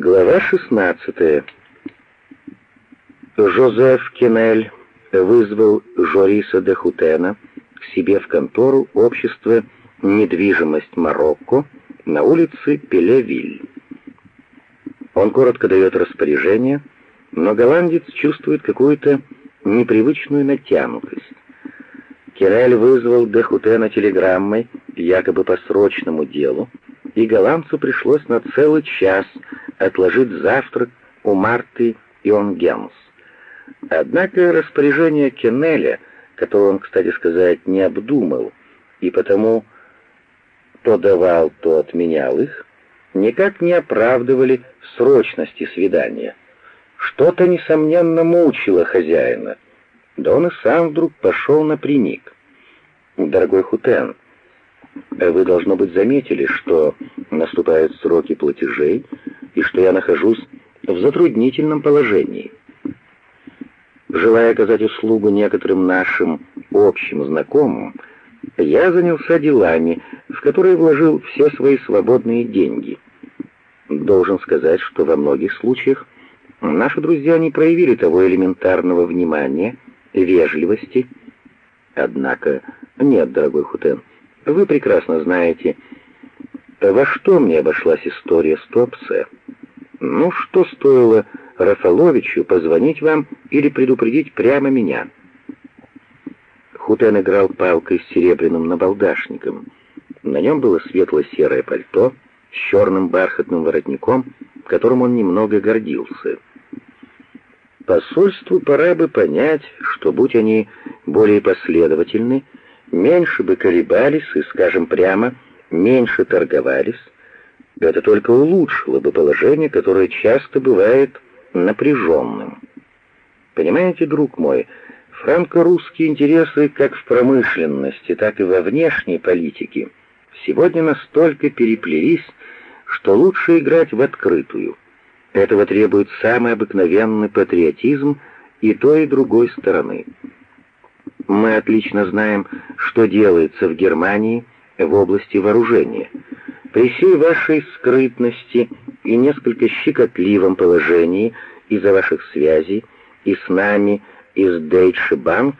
Глава 16. Жозеф Кенель вызвал Жориса де Хутена к себе в контору общества «Недвижимость Марокко» на улице Пелевиль. Он коротко дает распоряжение, но голландец чувствует какую-то непривычную натянутость. Кенель вызвал де Хутена телеграммой, якобы по срочному делу, и голландцу пришлось на целый час отложить завтрак у Марты Ионгенс. Однако распоряжение Кеннеля, которое он, кстати сказать, не обдумал, и потому то давал, то отменял их, никак не оправдывали срочности свидания. Что-то, несомненно, мучило хозяина, да он и сам вдруг пошел напрямик. «Дорогой Хутен, вы, должно быть, заметили, что наступают сроки платежей и что я нахожусь в затруднительном положении. Желая оказать услугу некоторым нашим общим знакомым, я занялся делами, в которые вложил все свои свободные деньги. Должен сказать, что во многих случаях наши друзья не проявили того элементарного внимания, вежливости. Однако, нет, дорогой Хутен, вы прекрасно знаете, во что мне обошлась история с Топсе. Ну, что стоило Рафаловичу позвонить вам или предупредить прямо меня?» Хутен играл палкой с серебряным набалдашником. На нем было светло-серое пальто с черным бархатным воротником, которым он немного гордился. Посольству пора бы понять, что, будь они более последовательны, меньше бы колебались и, скажем прямо, меньше торговались, это только улучшило бы положение, которое часто бывает напряженным. Понимаете, друг мой, франко-русские интересы как в промышленности, так и во внешней политике сегодня настолько переплелись, что лучше играть в открытую. Этого требует самый обыкновенный патриотизм и той, и другой стороны. Мы отлично знаем, что делается в Германии в области вооружения. При всей вашей скрытности и несколько щекотливом положении из-за ваших связей и с нами из Deutsche Bank,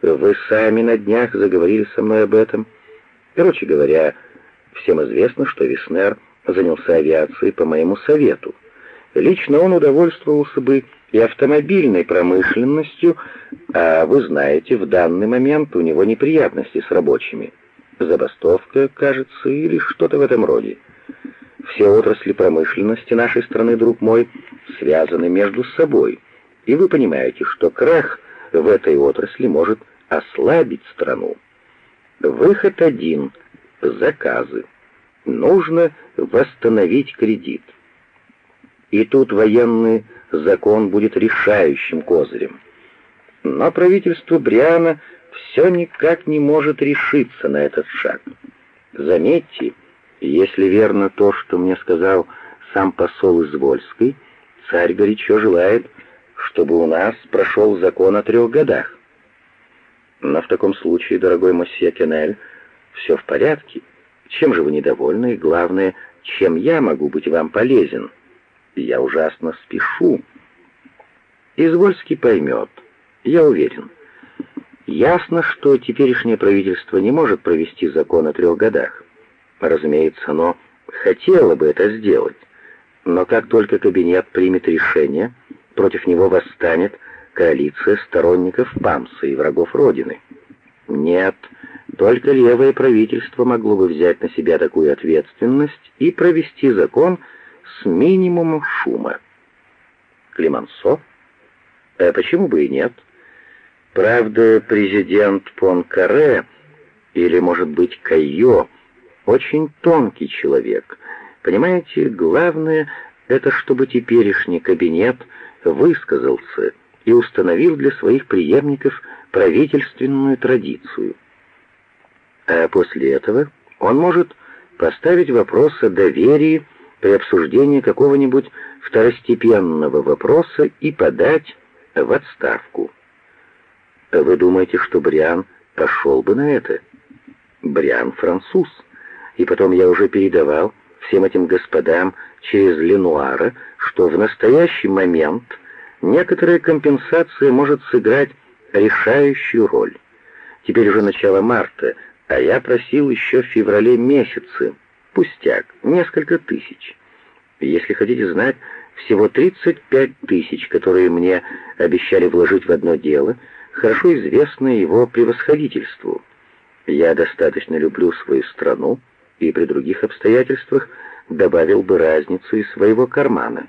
вы сами на днях заговорили со мной об этом. Короче говоря, всем известно, что Веснер занялся авиацией по моему совету. Лично он удовольствовался бы и автомобильной промышленностью, а вы знаете, в данный момент у него неприятности с рабочими. Забастовка, кажется, или что-то в этом роде. Все отрасли промышленности нашей страны, друг мой, связаны между собой, и вы понимаете, что крах в этой отрасли может ослабить страну. Выход один — заказы. Нужно восстановить кредит. И тут военный закон будет решающим козырем. Но правительство Бриана все никак не может решиться на этот шаг. Заметьте, если верно то, что мне сказал сам посол из Вольской, царь горячо желает, чтобы у нас прошел закон о трех годах. Но в таком случае, дорогой мосье Кеннель, все в порядке. Чем же вы недовольны и, главное, чем я могу быть вам полезен?» Я ужасно спешу. Извольский поймет, я уверен. Ясно, что теперешнее правительство не может провести закон о трех годах. Разумеется, оно хотело бы это сделать. Но как только кабинет примет решение, против него восстанет коалиция сторонников Памса и врагов Родины. Нет, только левое правительство могло бы взять на себя такую ответственность и провести закон, с минимумом шума. Климансо? А почему бы и нет? Правда, президент Понкаре, или, может быть, Кайо, очень тонкий человек. Понимаете, главное — это чтобы теперешний кабинет высказался и установил для своих преемников правительственную традицию. А после этого он может поставить вопрос о доверии при обсуждении какого-нибудь второстепенного вопроса и подать в отставку. Вы думаете, что Бриан пошел бы на это? Бриан француз. И потом я уже передавал всем этим господам через Ленуара, что в настоящий момент некоторая компенсация может сыграть решающую роль. Теперь уже начало марта, а я просил еще в феврале месяце. Пустяк, несколько тысяч. Если хотите знать, всего 35 тысяч, которые мне обещали вложить в одно дело, хорошо известно его превосходительству. Я достаточно люблю свою страну и при других обстоятельствах добавил бы разницу из своего кармана.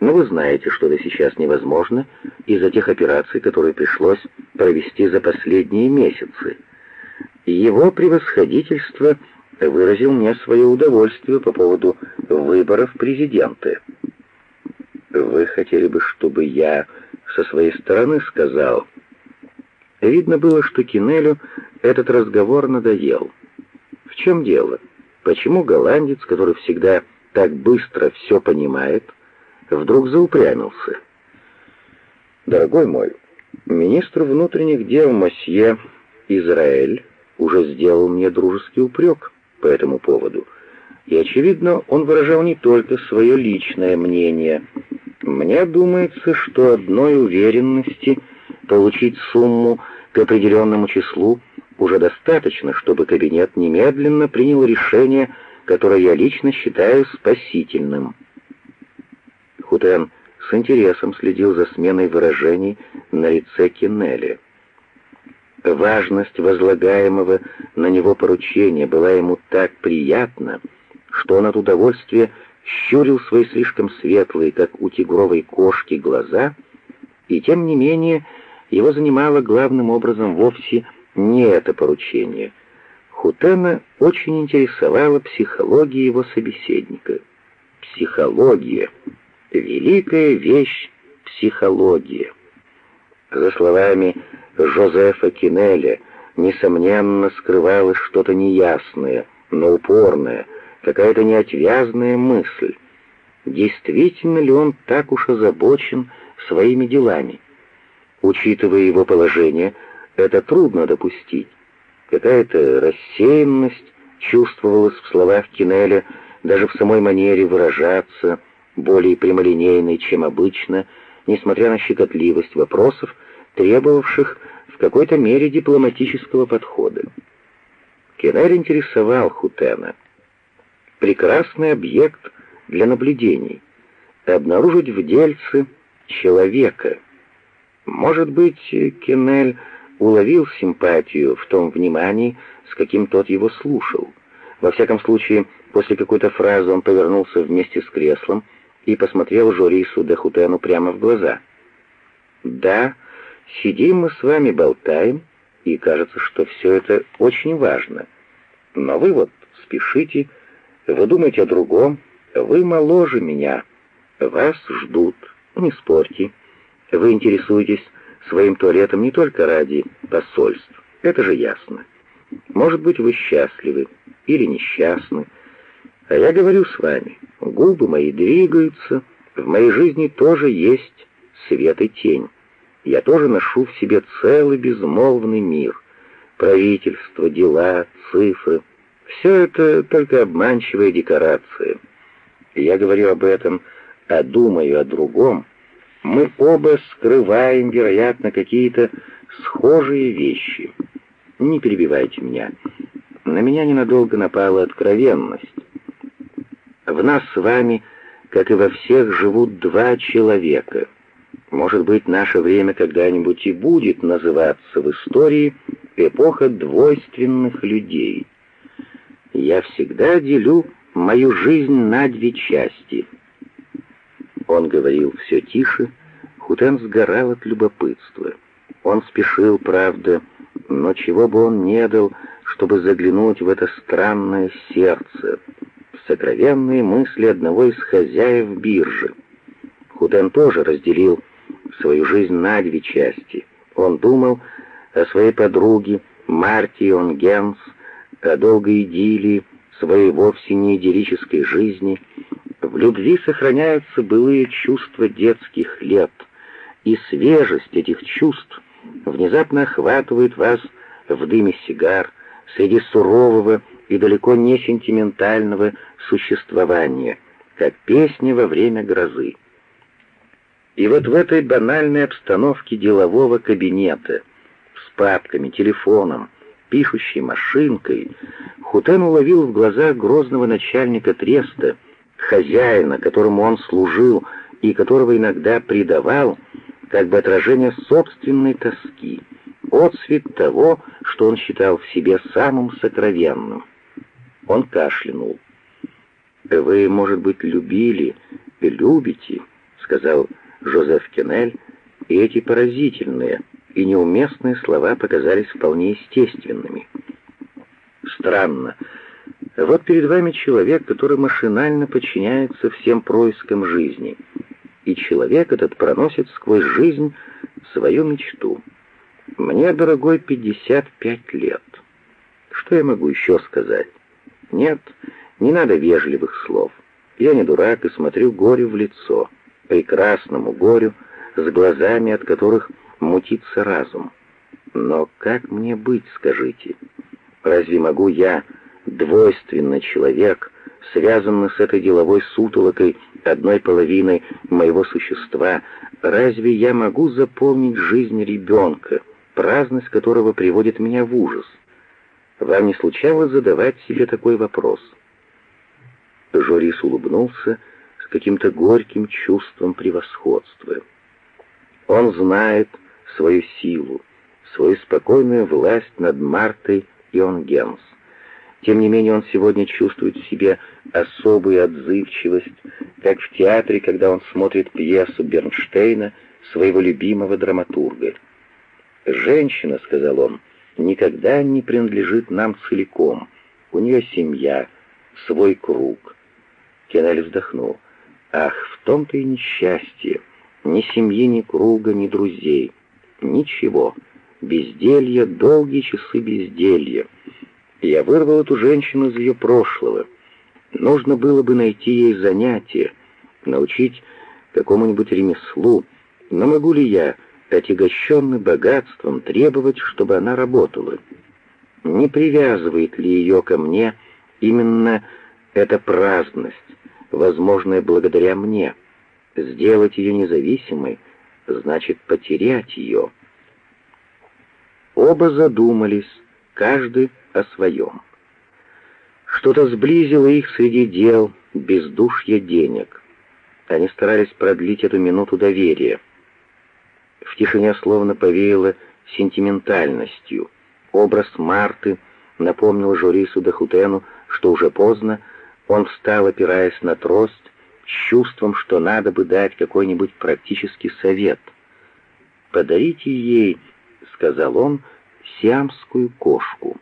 Но вы знаете, что это сейчас невозможно из-за тех операций, которые пришлось провести за последние месяцы. Его превосходительство выразил мне свое удовольствие по поводу выборов президента. Вы хотели бы, чтобы я со своей стороны сказал? Видно было, что Кинелю этот разговор надоел. В чем дело? Почему голландец, который всегда так быстро все понимает, вдруг заупрямился? Дорогой мой, министр внутренних дел Мосье Израиль уже сделал мне дружеский упрек по этому поводу. И, очевидно, он выражал не только свое личное мнение. Мне думается, что одной уверенности получить сумму к определенному числу уже достаточно, чтобы кабинет немедленно принял решение, которое я лично считаю спасительным. Хутен с интересом следил за сменой выражений на лице Киннелли. Важность возлагаемого на него поручения была ему так приятна, что он от удовольствия щурил свои слишком светлые, как у тигровой кошки, глаза, и тем не менее его занимало главным образом вовсе не это поручение. Хутена очень интересовала психология его собеседника. Психология. Великая вещь психология. За словами Жозефа Кинеля, несомненно, скрывалось что-то неясное, но упорное, какая-то неотвязная мысль. Действительно ли он так уж озабочен своими делами? Учитывая его положение, это трудно допустить. Какая-то рассеянность чувствовалась в словах Кинеля, даже в самой манере выражаться, более прямолинейной, чем обычно, несмотря на щекотливость вопросов, требовавших в какой-то мере дипломатического подхода. Кеннер интересовал Хутена. Прекрасный объект для наблюдений. Обнаружить в дельце человека. Может быть, Кеннель уловил симпатию в том внимании, с каким тот его слушал. Во всяком случае, после какой-то фразы он повернулся вместе с креслом и посмотрел Жорису де Хутену прямо в глаза. «Да, Сидим мы с вами, болтаем, и кажется, что все это очень важно. Но вы вот спешите, вы думаете о другом, вы моложе меня, вас ждут, не спорьте. Вы интересуетесь своим туалетом не только ради посольств, это же ясно. Может быть, вы счастливы или несчастны, а я говорю с вами, губы мои двигаются, в моей жизни тоже есть свет и тень я тоже ношу в себе целый безмолвный мир. Правительство, дела, цифры — все это только обманчивая декорация. Я говорю об этом, а думаю о другом. Мы оба скрываем, вероятно, какие-то схожие вещи. Не перебивайте меня. На меня ненадолго напала откровенность. В нас с вами, как и во всех, живут два человека — может быть, наше время когда-нибудь и будет называться в истории эпоха двойственных людей. Я всегда делю мою жизнь на две части. Он говорил все тише, Хутен сгорал от любопытства. Он спешил, правда, но чего бы он не дал, чтобы заглянуть в это странное сердце, сокровенные мысли одного из хозяев биржи. Хутен тоже разделил свою жизнь на две части. Он думал о своей подруге Мартион Генс, о долгой идиллии своей вовсе не идиллической жизни. В любви сохраняются былые чувства детских лет, и свежесть этих чувств внезапно охватывает вас в дыме сигар среди сурового и далеко не сентиментального существования, как песня во время грозы. И вот в этой банальной обстановке делового кабинета, с папками, телефоном, пишущей машинкой, Хутен уловил в глазах грозного начальника треста, хозяина, которому он служил и которого иногда предавал, как бы отражение собственной тоски, отсвет того, что он считал в себе самым сокровенным. Он кашлянул. «Вы, может быть, любили, любите», — сказал Жозеф Кеннель, и эти поразительные и неуместные слова показались вполне естественными. Странно. Вот перед вами человек, который машинально подчиняется всем проискам жизни, и человек этот проносит сквозь жизнь свою мечту. Мне, дорогой, 55 лет. Что я могу еще сказать? Нет, не надо вежливых слов. Я не дурак и смотрю горю в лицо, прекрасному горю, с глазами, от которых мутится разум. Но как мне быть, скажите? Разве могу я, двойственный человек, связанный с этой деловой сутолокой одной половиной моего существа, разве я могу заполнить жизнь ребенка, праздность которого приводит меня в ужас? Вам не случалось задавать себе такой вопрос? Жорис улыбнулся с каким-то горьким чувством превосходства. Он знает свою силу, свою спокойную власть над Мартой и Онгенс. Тем не менее он сегодня чувствует в себе особую отзывчивость, как в театре, когда он смотрит пьесу Бернштейна, своего любимого драматурга. «Женщина», — сказал он, — «никогда не принадлежит нам целиком. У нее семья, свой круг». Кеннель вздохнул. «Ах, в том-то и несчастье. Ни семьи, ни круга, ни друзей. Ничего. Безделье, долгие часы безделья. Я вырвал эту женщину из ее прошлого. Нужно было бы найти ей занятие, научить какому-нибудь ремеслу. Но могу ли я, отягощенный богатством, требовать, чтобы она работала? Не привязывает ли ее ко мне именно эта праздность, возможная благодаря мне? Сделать ее независимой значит потерять ее. Оба задумались, каждый о своем. Что-то сблизило их среди дел, бездушья денег. Они старались продлить эту минуту доверия. В тишине словно повеяло сентиментальностью. Образ Марты напомнил Жорису Дахутену, что уже поздно, он встал, опираясь на трость, с чувством, что надо бы дать какой-нибудь практический совет. «Подарите ей», — сказал он, — «сиамскую кошку».